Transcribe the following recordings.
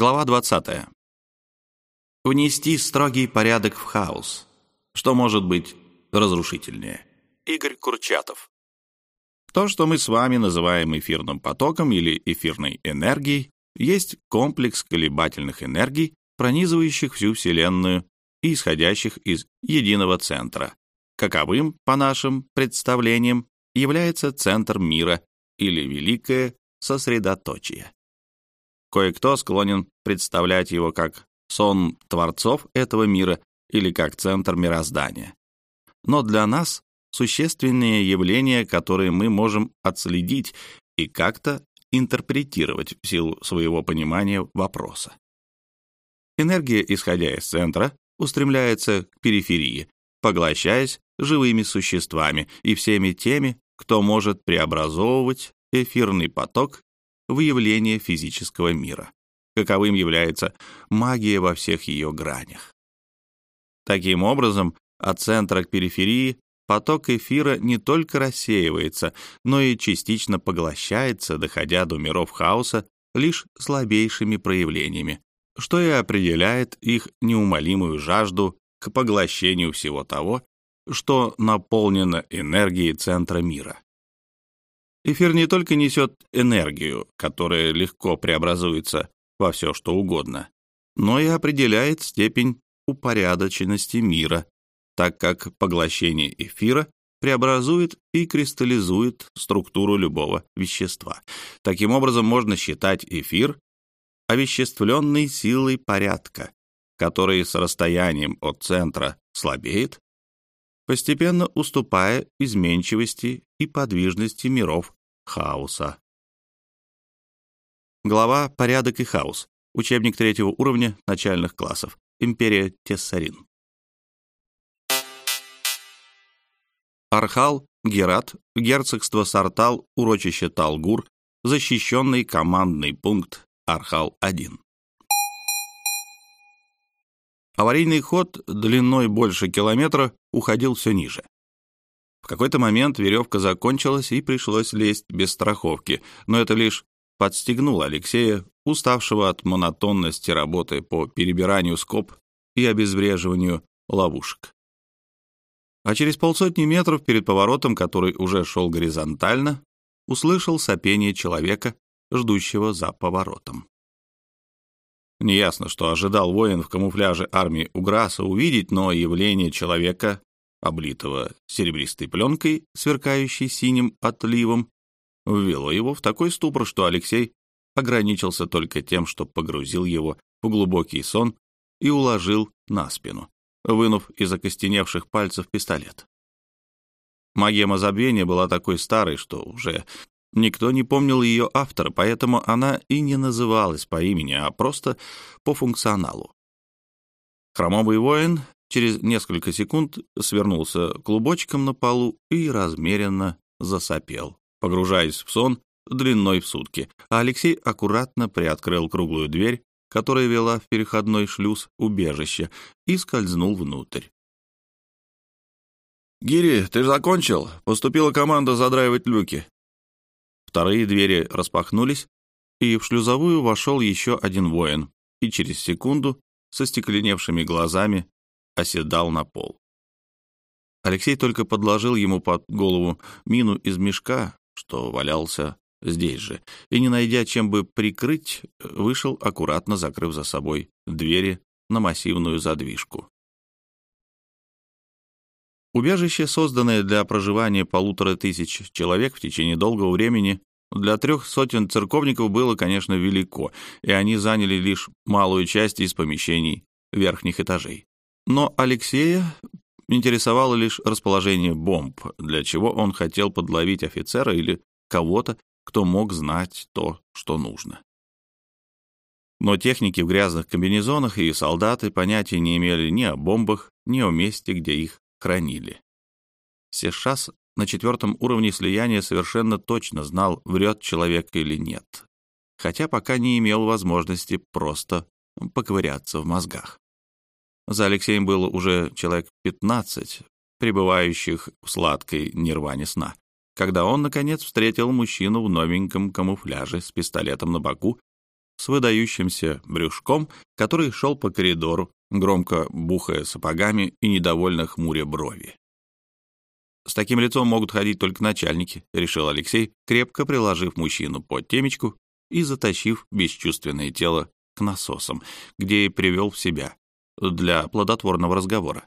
Глава 20. Внести строгий порядок в хаос. Что может быть разрушительнее? Игорь Курчатов. То, что мы с вами называем эфирным потоком или эфирной энергией, есть комплекс колебательных энергий, пронизывающих всю Вселенную и исходящих из единого центра. Каковым, по нашим представлениям, является центр мира или великое сосредоточие. Кое-кто склонен представлять его как сон творцов этого мира или как центр мироздания. Но для нас существенные явления, которые мы можем отследить и как-то интерпретировать в силу своего понимания вопроса. Энергия, исходя из центра, устремляется к периферии, поглощаясь живыми существами и всеми теми, кто может преобразовывать эфирный поток выявление физического мира, каковым является магия во всех ее гранях. Таким образом, от центра к периферии поток эфира не только рассеивается, но и частично поглощается, доходя до миров хаоса лишь слабейшими проявлениями, что и определяет их неумолимую жажду к поглощению всего того, что наполнено энергией центра мира. Эфир не только несет энергию, которая легко преобразуется во все, что угодно, но и определяет степень упорядоченности мира, так как поглощение эфира преобразует и кристаллизует структуру любого вещества. Таким образом, можно считать эфир овеществленной силой порядка, который с расстоянием от центра слабеет, постепенно уступая изменчивости и подвижности миров хаоса. Глава «Порядок и хаос». Учебник третьего уровня начальных классов. Империя Тессарин. Архал, Герат, герцогство Сартал, урочище Талгур, защищенный командный пункт Архал-1. Аварийный ход длиной больше километра уходил все ниже. Какой-то момент веревка закончилась и пришлось лезть без страховки, но это лишь подстегнуло Алексея, уставшего от монотонности работы по перебиранию скоб и обезвреживанию ловушек. А через полсотни метров перед поворотом, который уже шел горизонтально, услышал сопение человека, ждущего за поворотом. Неясно, что ожидал воин в камуфляже армии Уграса увидеть, но явление человека облитого серебристой пленкой, сверкающей синим отливом, ввело его в такой ступор, что Алексей ограничился только тем, что погрузил его в глубокий сон и уложил на спину, вынув из окостеневших пальцев пистолет. Магема забвения была такой старой, что уже никто не помнил ее автора, поэтому она и не называлась по имени, а просто по функционалу. Хромовый воин через несколько секунд свернулся клубочком на полу и размеренно засопел, погружаясь в сон длиной в сутки, а Алексей аккуратно приоткрыл круглую дверь, которая вела в переходной шлюз убежища, и скользнул внутрь. «Гири, ты закончил? Поступила команда задраивать люки». Вторые двери распахнулись, и в шлюзовую вошел еще один воин, и через секунду со стекленевшими глазами оседал на пол. Алексей только подложил ему под голову мину из мешка, что валялся здесь же, и, не найдя чем бы прикрыть, вышел, аккуратно закрыв за собой двери на массивную задвижку. Убежище, созданное для проживания полутора тысяч человек в течение долгого времени, для трех сотен церковников было, конечно, велико, и они заняли лишь малую часть из помещений верхних этажей. Но Алексея интересовало лишь расположение бомб, для чего он хотел подловить офицера или кого-то, кто мог знать то, что нужно. Но техники в грязных комбинезонах и солдаты понятия не имели ни о бомбах, ни о месте, где их хранили. Сешас на четвертом уровне слияния совершенно точно знал, врет человек или нет, хотя пока не имел возможности просто поковыряться в мозгах. За Алексеем было уже человек 15, пребывающих в сладкой нирване сна, когда он, наконец, встретил мужчину в новеньком камуфляже с пистолетом на боку с выдающимся брюшком, который шел по коридору, громко бухая сапогами и недовольно хмуря брови. «С таким лицом могут ходить только начальники», — решил Алексей, крепко приложив мужчину под темечку и затащив бесчувственное тело к насосам, где и привел в себя для плодотворного разговора.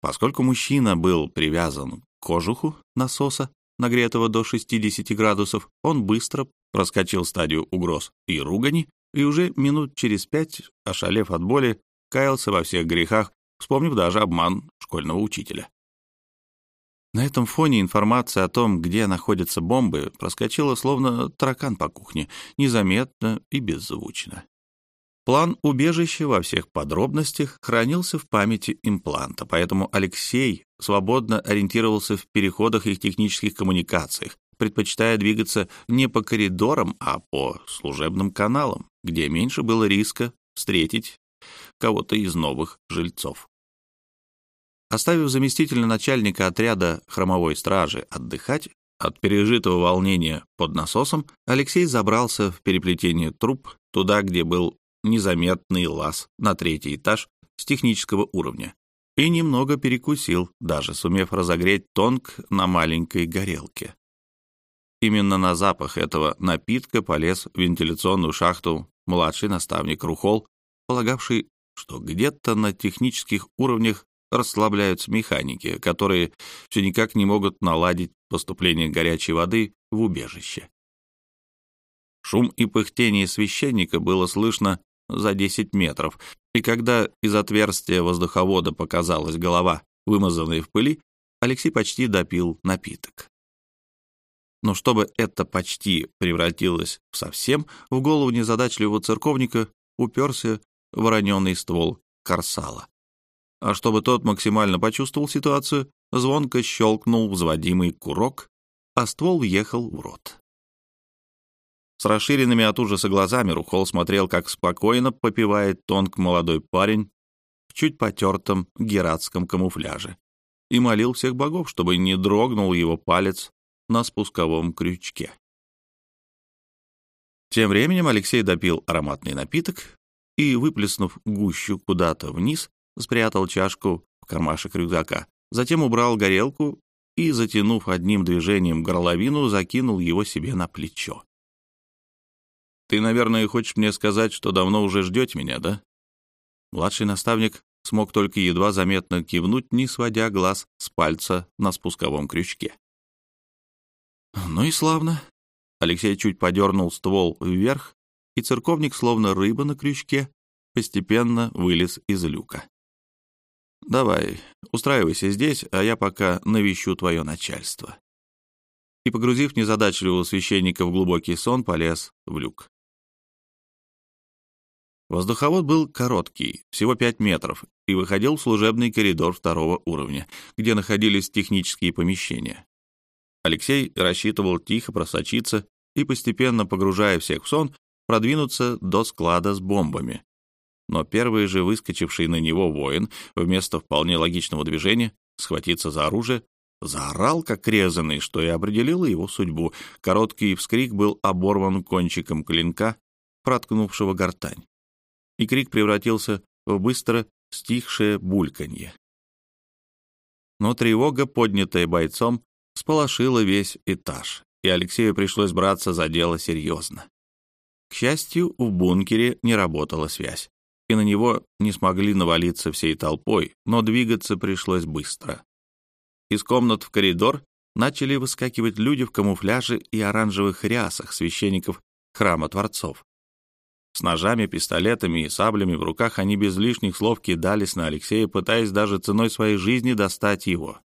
Поскольку мужчина был привязан к кожуху насоса, нагретого до 60 градусов, он быстро проскочил стадию угроз и ругани, и уже минут через пять, ошалев от боли, каялся во всех грехах, вспомнив даже обман школьного учителя. На этом фоне информация о том, где находятся бомбы, проскочила словно таракан по кухне, незаметно и беззвучно. План убежища во всех подробностях хранился в памяти импланта, поэтому Алексей свободно ориентировался в переходах и технических коммуникациях, предпочитая двигаться не по коридорам, а по служебным каналам, где меньше было риска встретить кого-то из новых жильцов. Оставив заместителя начальника отряда хромовой стражи отдыхать от пережитого волнения под насосом, Алексей забрался в переплетение труб туда, где был незаметный лаз на третий этаж с технического уровня, и немного перекусил, даже сумев разогреть тонк на маленькой горелке. Именно на запах этого напитка полез в вентиляционную шахту младший наставник Рухол, полагавший, что где-то на технических уровнях расслабляются механики, которые все никак не могут наладить поступление горячей воды в убежище. Шум и пыхтение священника было слышно за 10 метров, и когда из отверстия воздуховода показалась голова, вымазанная в пыли, Алексей почти допил напиток. Но чтобы это почти превратилось в совсем, в голову незадачливого церковника уперся вороненый ствол корсала. А чтобы тот максимально почувствовал ситуацию, звонко щелкнул взводимый курок, а ствол въехал в рот. С расширенными от ужаса глазами Рухол смотрел, как спокойно попивает тонк молодой парень в чуть потертом гератском камуфляже и молил всех богов, чтобы не дрогнул его палец на спусковом крючке. Тем временем Алексей допил ароматный напиток и, выплеснув гущу куда-то вниз, спрятал чашку в кармашек рюкзака, затем убрал горелку и, затянув одним движением горловину, закинул его себе на плечо. Ты, наверное, хочешь мне сказать, что давно уже ждете меня, да?» Младший наставник смог только едва заметно кивнуть, не сводя глаз с пальца на спусковом крючке. «Ну и славно». Алексей чуть подернул ствол вверх, и церковник, словно рыба на крючке, постепенно вылез из люка. «Давай, устраивайся здесь, а я пока навещу твое начальство». И, погрузив незадачливого священника в глубокий сон, полез в люк. Воздуховод был короткий, всего 5 метров, и выходил в служебный коридор второго уровня, где находились технические помещения. Алексей рассчитывал тихо просочиться и, постепенно погружая всех в сон, продвинуться до склада с бомбами. Но первый же выскочивший на него воин, вместо вполне логичного движения, схватиться за оружие, заорал, как резанный, что и определило его судьбу. Короткий вскрик был оборван кончиком клинка, проткнувшего гортань и крик превратился в быстро стихшее бульканье. Но тревога, поднятая бойцом, сполошила весь этаж, и Алексею пришлось браться за дело серьезно. К счастью, в бункере не работала связь, и на него не смогли навалиться всей толпой, но двигаться пришлось быстро. Из комнат в коридор начали выскакивать люди в камуфляже и оранжевых рясах священников храма Творцов. С ножами, пистолетами и саблями в руках они без лишних слов кидались на Алексея, пытаясь даже ценой своей жизни достать его.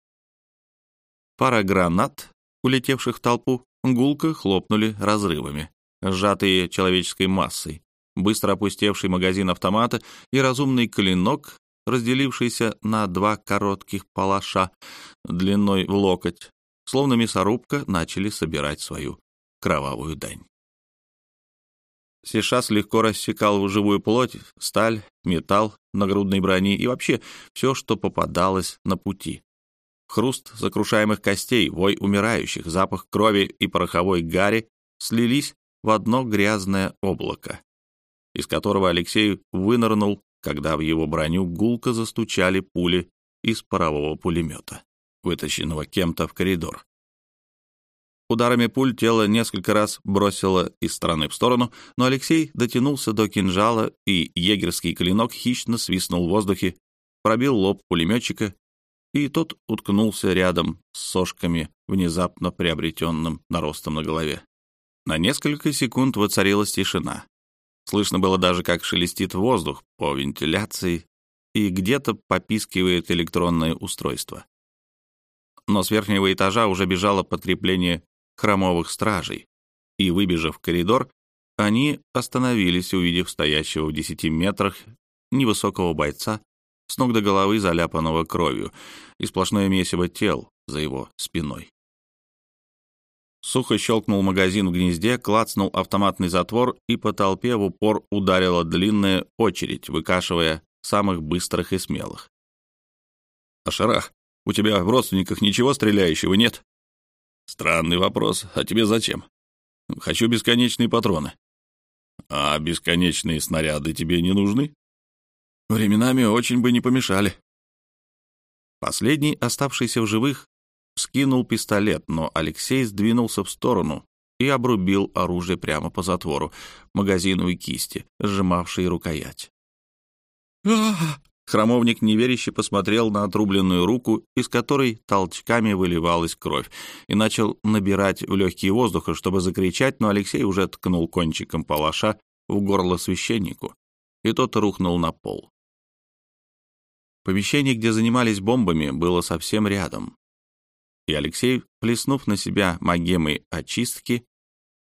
Пара гранат, улетевших в толпу, гулко хлопнули разрывами, сжатые человеческой массой. Быстро опустевший магазин автомата и разумный клинок, разделившийся на два коротких палаша длиной в локоть, словно мясорубка, начали собирать свою кровавую дань. Сишас легко рассекал живую плоть, сталь, металл, нагрудной брони и вообще все, что попадалось на пути. Хруст сокрушаемых костей, вой умирающих, запах крови и пороховой гари слились в одно грязное облако, из которого Алексей вынырнул, когда в его броню гулко застучали пули из парового пулемета, вытащенного кем-то в коридор. Ударами пуль тело несколько раз бросило из стороны в сторону, но Алексей дотянулся до кинжала, и егерский клинок хищно свистнул в воздухе, пробил лоб пулеметчика, и тот уткнулся рядом с сошками, внезапно приобретенным наростом на голове. На несколько секунд воцарилась тишина. Слышно было даже, как шелестит воздух по вентиляции, и где-то попискивает электронное устройство. Но с верхнего этажа уже бежало подкрепление хромовых стражей, и, выбежав в коридор, они остановились, увидев стоящего в десяти метрах невысокого бойца с ног до головы заляпанного кровью и сплошное месиво тел за его спиной. Сухо щелкнул магазин в гнезде, клацнул автоматный затвор, и по толпе в упор ударила длинная очередь, выкашивая самых быстрых и смелых. «Ашарах, у тебя в родственниках ничего стреляющего нет?» Странный вопрос. А тебе зачем? Хочу бесконечные патроны. А бесконечные снаряды тебе не нужны? Временами очень бы не помешали. Последний, оставшийся в живых, скинул пистолет, но Алексей сдвинулся в сторону и обрубил оружие прямо по затвору, магазину и кисти, сжимавшей рукоять. а Хромовник неверяще посмотрел на отрубленную руку, из которой толчками выливалась кровь, и начал набирать в легкие воздуха, чтобы закричать, но Алексей уже ткнул кончиком палаша в горло священнику, и тот рухнул на пол. Помещение, где занимались бомбами, было совсем рядом. И Алексей, плеснув на себя магемой очистки,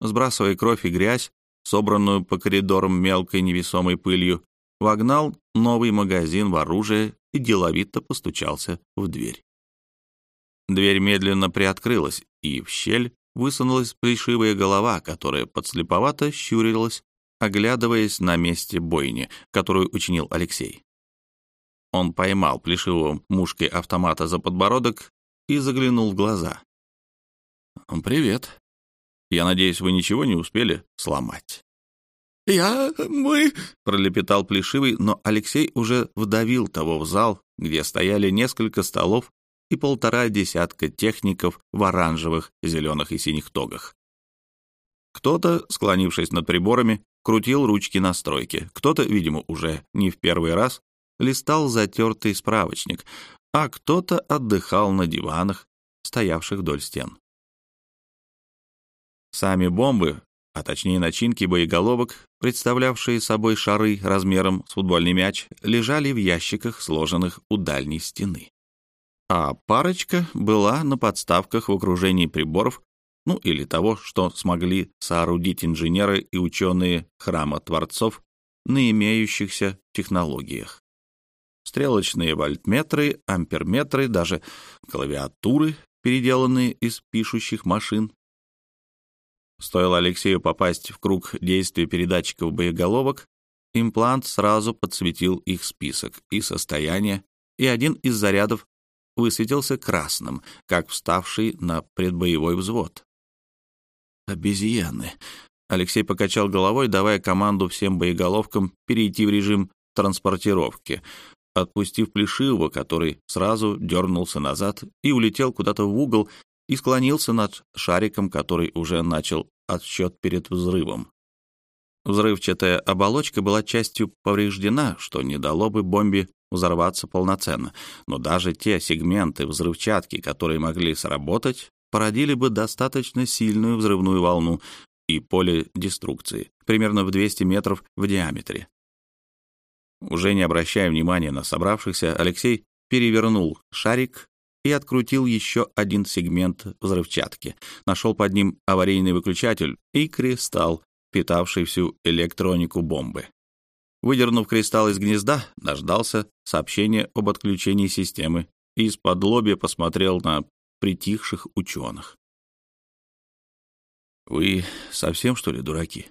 сбрасывая кровь и грязь, собранную по коридорам мелкой невесомой пылью, вогнал новый магазин в оружие и деловито постучался в дверь. Дверь медленно приоткрылась, и в щель высунулась плешивая голова, которая подслеповато щурилась, оглядываясь на месте бойни, которую учинил Алексей. Он поймал плешивого мушкой автомата за подбородок и заглянул в глаза. «Привет. Я надеюсь, вы ничего не успели сломать?» «Я... мы...» — пролепетал Плешивый, но Алексей уже вдавил того в зал, где стояли несколько столов и полтора десятка техников в оранжевых, зеленых и синих тогах. Кто-то, склонившись над приборами, крутил ручки настройки, кто-то, видимо, уже не в первый раз, листал затертый справочник, а кто-то отдыхал на диванах, стоявших вдоль стен. Сами бомбы а точнее начинки боеголовок, представлявшие собой шары размером с футбольный мяч, лежали в ящиках, сложенных у дальней стены. А парочка была на подставках в окружении приборов, ну или того, что смогли соорудить инженеры и ученые храма Творцов на имеющихся технологиях. Стрелочные вольтметры, амперметры, даже клавиатуры, переделанные из пишущих машин, Стоило Алексею попасть в круг действия передатчиков боеголовок, имплант сразу подсветил их список и состояние, и один из зарядов высветился красным, как вставший на предбоевой взвод. «Обезьяны!» Алексей покачал головой, давая команду всем боеголовкам перейти в режим транспортировки, отпустив Плешивого, который сразу дернулся назад и улетел куда-то в угол, и склонился над шариком, который уже начал отсчет перед взрывом. Взрывчатая оболочка была частью повреждена, что не дало бы бомбе взорваться полноценно, но даже те сегменты взрывчатки, которые могли сработать, породили бы достаточно сильную взрывную волну и поле деструкции, примерно в 200 метров в диаметре. Уже не обращая внимания на собравшихся, Алексей перевернул шарик и открутил еще один сегмент взрывчатки. Нашел под ним аварийный выключатель и кристалл, питавший всю электронику бомбы. Выдернув кристалл из гнезда, дождался сообщения об отключении системы и из-под лобья посмотрел на притихших ученых. «Вы совсем, что ли, дураки?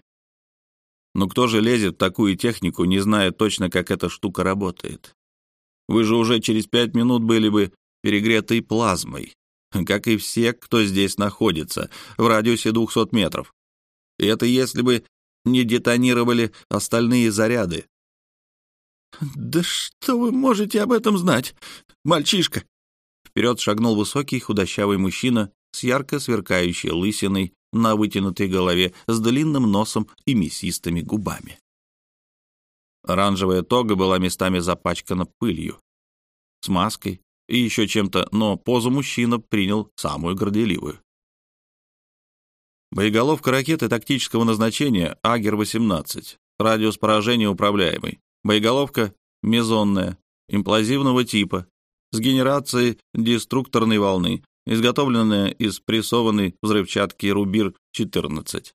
Ну кто же лезет в такую технику, не зная точно, как эта штука работает? Вы же уже через пять минут были бы перегретой плазмой, как и все, кто здесь находится, в радиусе 200 метров. И это если бы не детонировали остальные заряды. «Да что вы можете об этом знать, мальчишка?» Вперед шагнул высокий худощавый мужчина с ярко сверкающей лысиной на вытянутой голове, с длинным носом и мясистыми губами. Оранжевая тога была местами запачкана пылью, смазкой и еще чем-то, но позу мужчина принял самую горделивую. Боеголовка ракеты тактического назначения Агер-18. Радиус поражения управляемый. Боеголовка мезонная, имплазивного типа, с генерацией деструкторной волны, изготовленная из прессованной взрывчатки Рубир-14.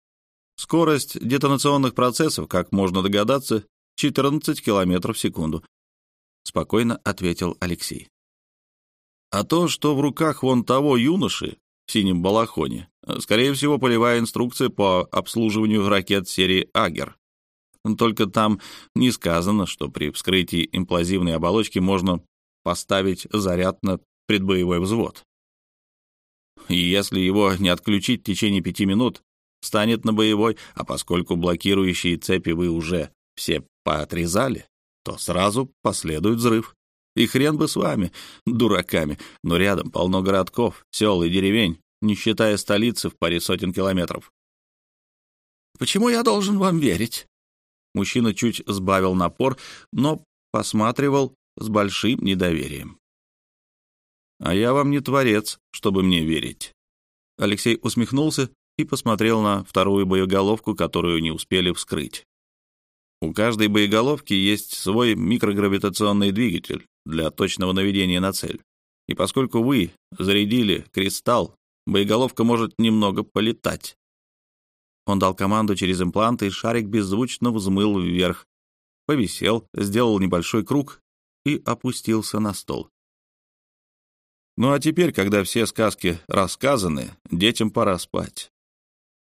Скорость детонационных процессов, как можно догадаться, 14 км в секунду, спокойно ответил Алексей. А то, что в руках вон того юноши в синем балахоне, скорее всего, полевая инструкция по обслуживанию ракет серии «Агер». Только там не сказано, что при вскрытии имплазивной оболочки можно поставить заряд на предбоевой взвод. И если его не отключить в течение пяти минут, станет на боевой, а поскольку блокирующие цепи вы уже все поотрезали, то сразу последует взрыв. И хрен бы с вами, дураками, но рядом полно городков, сел и деревень, не считая столицы в паре сотен километров. «Почему я должен вам верить?» Мужчина чуть сбавил напор, но посматривал с большим недоверием. «А я вам не творец, чтобы мне верить». Алексей усмехнулся и посмотрел на вторую боеголовку, которую не успели вскрыть. У каждой боеголовки есть свой микрогравитационный двигатель для точного наведения на цель. И поскольку вы зарядили кристалл, боеголовка может немного полетать. Он дал команду через импланты, и шарик беззвучно взмыл вверх, повисел, сделал небольшой круг и опустился на стол. Ну а теперь, когда все сказки рассказаны, детям пора спать.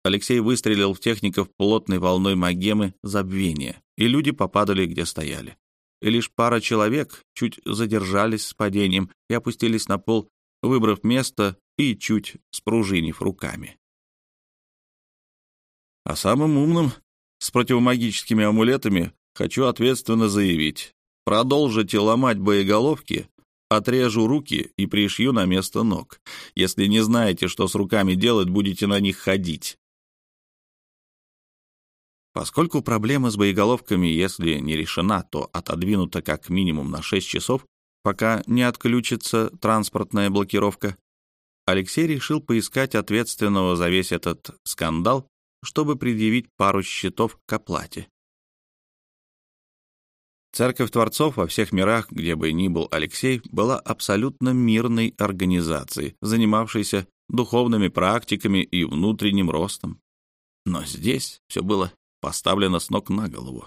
Алексей выстрелил в техников плотной волной магемы забвения, и люди попадали, где стояли. И лишь пара человек чуть задержались с падением и опустились на пол, выбрав место и чуть спружинив руками. А самым умным с противомагическими амулетами хочу ответственно заявить. Продолжите ломать боеголовки, отрежу руки и пришью на место ног. Если не знаете, что с руками делать, будете на них ходить. Поскольку проблема с боеголовками, если не решена, то отодвинута как минимум на 6 часов, пока не отключится транспортная блокировка, Алексей решил поискать ответственного за весь этот скандал, чтобы предъявить пару счетов к оплате. Церковь Творцов во всех мирах, где бы ни был Алексей, была абсолютно мирной организацией, занимавшейся духовными практиками и внутренним ростом. Но здесь все было поставлена с ног на голову.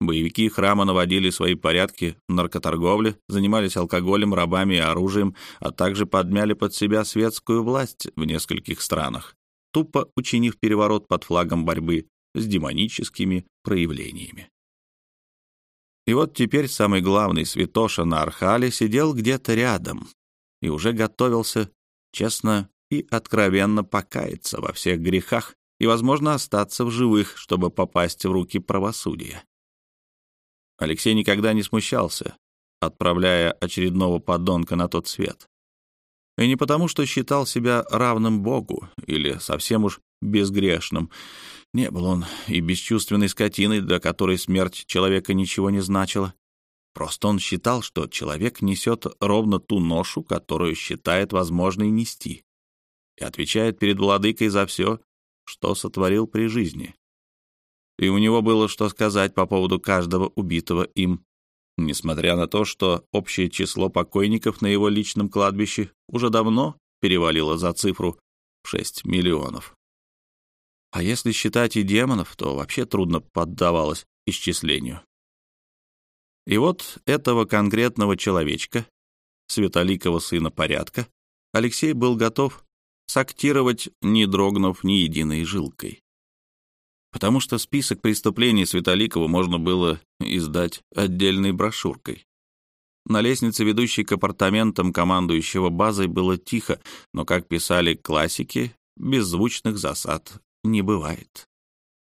Боевики храма наводили свои порядки в наркоторговле, занимались алкоголем, рабами и оружием, а также подмяли под себя светскую власть в нескольких странах, тупо учинив переворот под флагом борьбы с демоническими проявлениями. И вот теперь самый главный святоша на Архале сидел где-то рядом и уже готовился честно и откровенно покаяться во всех грехах, и, возможно, остаться в живых, чтобы попасть в руки правосудия. Алексей никогда не смущался, отправляя очередного подонка на тот свет. И не потому, что считал себя равным Богу или совсем уж безгрешным. Не был он и бесчувственной скотиной, для которой смерть человека ничего не значила. Просто он считал, что человек несет ровно ту ношу, которую считает возможной нести, и отвечает перед владыкой за все, что сотворил при жизни. И у него было что сказать по поводу каждого убитого им, несмотря на то, что общее число покойников на его личном кладбище уже давно перевалило за цифру в 6 миллионов. А если считать и демонов, то вообще трудно поддавалось исчислению. И вот этого конкретного человечка, светоликого сына порядка, Алексей был готов сактировать, не дрогнув ни единой жилкой. Потому что список преступлений Светоликова можно было издать отдельной брошюркой. На лестнице, ведущей к апартаментам командующего базой, было тихо, но, как писали классики, беззвучных засад не бывает.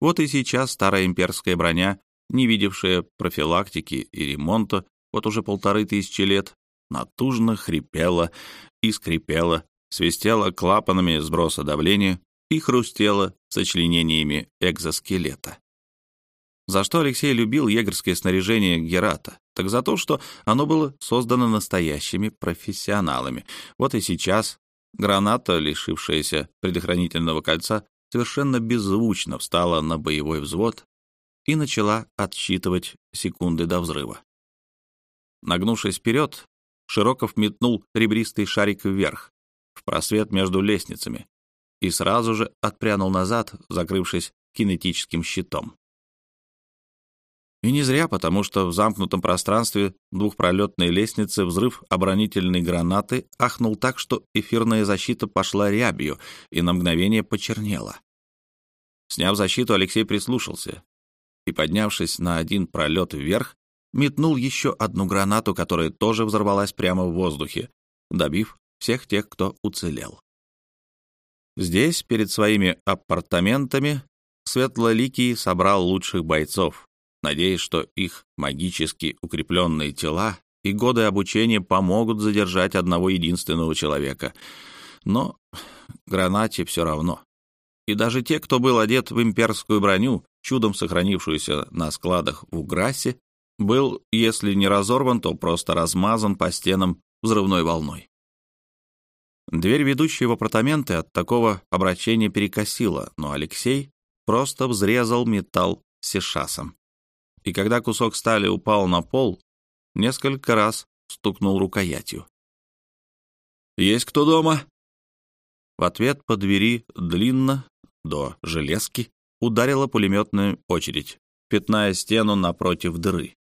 Вот и сейчас старая имперская броня, не видевшая профилактики и ремонта вот уже полторы тысячи лет, натужно хрипела и скрипела, свистела клапанами сброса давления и хрустела сочленениями экзоскелета. За что Алексей любил егерское снаряжение Герата? Так за то, что оно было создано настоящими профессионалами. Вот и сейчас граната, лишившаяся предохранительного кольца, совершенно беззвучно встала на боевой взвод и начала отсчитывать секунды до взрыва. Нагнувшись вперед, Широков метнул ребристый шарик вверх, в просвет между лестницами, и сразу же отпрянул назад, закрывшись кинетическим щитом. И не зря, потому что в замкнутом пространстве двухпролетной лестницы взрыв оборонительной гранаты ахнул так, что эфирная защита пошла рябью и на мгновение почернела. Сняв защиту, Алексей прислушался и, поднявшись на один пролет вверх, метнул еще одну гранату, которая тоже взорвалась прямо в воздухе, добив всех тех, кто уцелел. Здесь, перед своими апартаментами, Светлоликий собрал лучших бойцов, надеясь, что их магически укрепленные тела и годы обучения помогут задержать одного единственного человека. Но гранате все равно. И даже те, кто был одет в имперскую броню, чудом сохранившуюся на складах в Уграсе, был, если не разорван, то просто размазан по стенам взрывной волной. Дверь, ведущая в апартаменты, от такого обращения перекосила, но Алексей просто взрезал металл сешасом. И когда кусок стали упал на пол, несколько раз стукнул рукоятью. «Есть кто дома?» В ответ по двери длинно, до железки, ударила пулеметная очередь, пятная стену напротив дыры.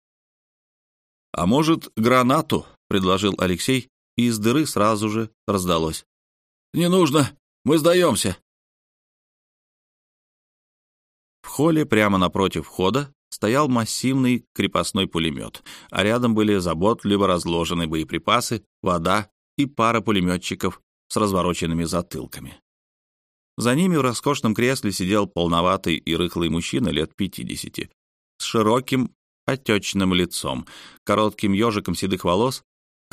«А может, гранату?» — предложил Алексей, и из дыры сразу же раздалось. «Не нужно, мы сдаемся». В холле прямо напротив входа стоял массивный крепостной пулемет, а рядом были заботливо разложены боеприпасы, вода и пара пулеметчиков с развороченными затылками. За ними в роскошном кресле сидел полноватый и рыхлый мужчина лет пятидесяти, с широким отечным лицом, коротким ежиком седых волос,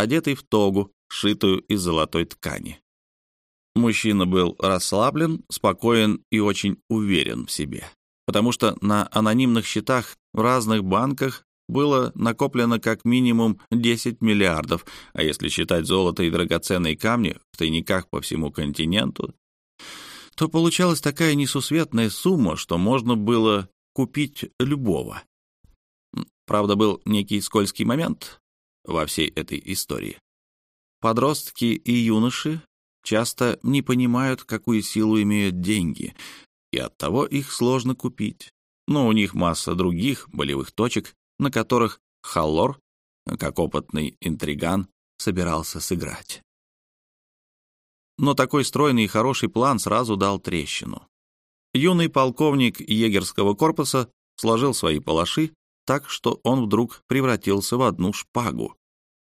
одетый в тогу, сшитую из золотой ткани. Мужчина был расслаблен, спокоен и очень уверен в себе, потому что на анонимных счетах в разных банках было накоплено как минимум 10 миллиардов, а если считать золото и драгоценные камни в тайниках по всему континенту, то получалась такая несусветная сумма, что можно было купить любого. Правда, был некий скользкий момент во всей этой истории. Подростки и юноши часто не понимают, какую силу имеют деньги, и оттого их сложно купить. Но у них масса других болевых точек, на которых Халлор, как опытный интриган, собирался сыграть. Но такой стройный и хороший план сразу дал трещину. Юный полковник егерского корпуса сложил свои палаши так, что он вдруг превратился в одну шпагу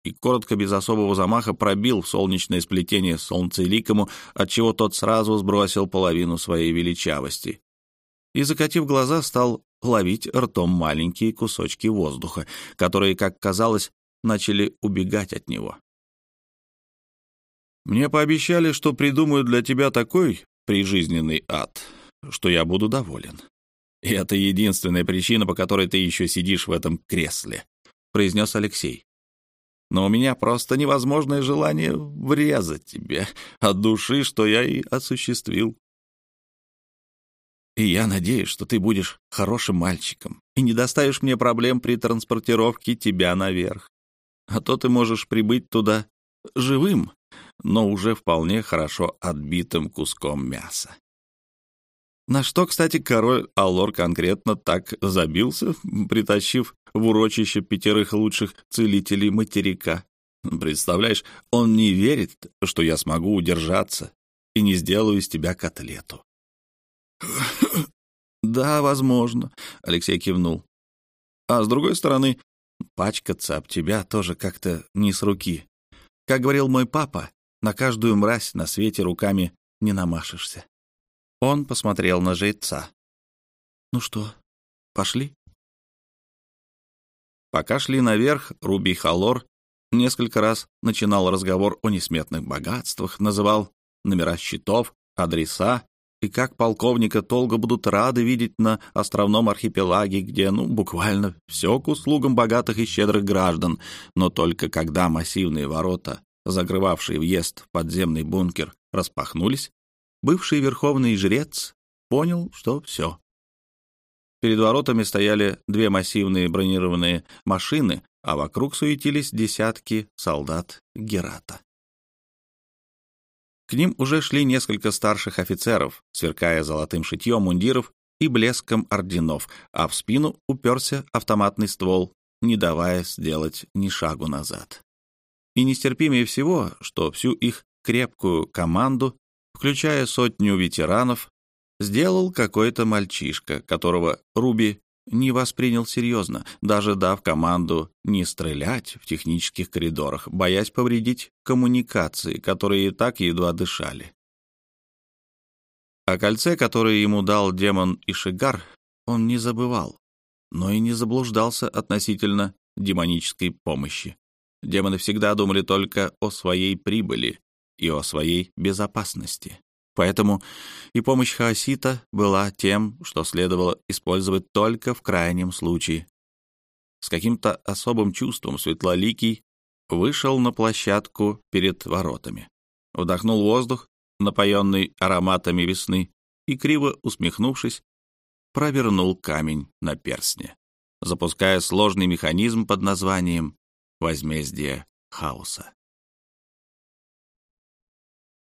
и коротко, без особого замаха, пробил в солнечное сплетение солнцеликому, отчего тот сразу сбросил половину своей величавости. И, закатив глаза, стал ловить ртом маленькие кусочки воздуха, которые, как казалось, начали убегать от него. «Мне пообещали, что придумают для тебя такой прижизненный ад, что я буду доволен. И это единственная причина, по которой ты еще сидишь в этом кресле», — произнес Алексей. «Но у меня просто невозможное желание врезать тебе от души, что я и осуществил. И я надеюсь, что ты будешь хорошим мальчиком и не доставишь мне проблем при транспортировке тебя наверх. А то ты можешь прибыть туда живым, но уже вполне хорошо отбитым куском мяса. На что, кстати, король Аллор конкретно так забился, притащив в урочище пятерых лучших целителей материка. Представляешь, он не верит, что я смогу удержаться и не сделаю из тебя котлету. «Да, возможно», — Алексей кивнул. «А с другой стороны, пачкаться об тебя тоже как-то не с руки. Как говорил мой папа, на каждую мразь на свете руками не намашешься». Он посмотрел на жреца. Ну что, пошли? Пока шли наверх, Руби Халор несколько раз начинал разговор о несметных богатствах, называл номера счетов, адреса, и как полковника долго будут рады видеть на островном архипелаге, где, ну, буквально все к услугам богатых и щедрых граждан, но только когда массивные ворота, закрывавшие въезд в подземный бункер, распахнулись, бывший верховный жрец понял, что все. Перед воротами стояли две массивные бронированные машины, а вокруг суетились десятки солдат Герата. К ним уже шли несколько старших офицеров, сверкая золотым шитьем мундиров и блеском орденов, а в спину уперся автоматный ствол, не давая сделать ни шагу назад. И нестерпимее всего, что всю их крепкую команду, включая сотню ветеранов, сделал какой-то мальчишка, которого Руби не воспринял серьезно, даже дав команду не стрелять в технических коридорах, боясь повредить коммуникации, которые и так едва дышали. О кольце, которое ему дал демон Ишигар, он не забывал, но и не заблуждался относительно демонической помощи. Демоны всегда думали только о своей прибыли и о своей безопасности. Поэтому и помощь Хаосита была тем, что следовало использовать только в крайнем случае. С каким-то особым чувством Светлоликий вышел на площадку перед воротами, вдохнул воздух, напоенный ароматами весны, и, криво усмехнувшись, провернул камень на перстне, запуская сложный механизм под названием «Возмездие хаоса».